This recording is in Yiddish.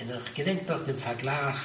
Und ich gedenke doch den Vergleich,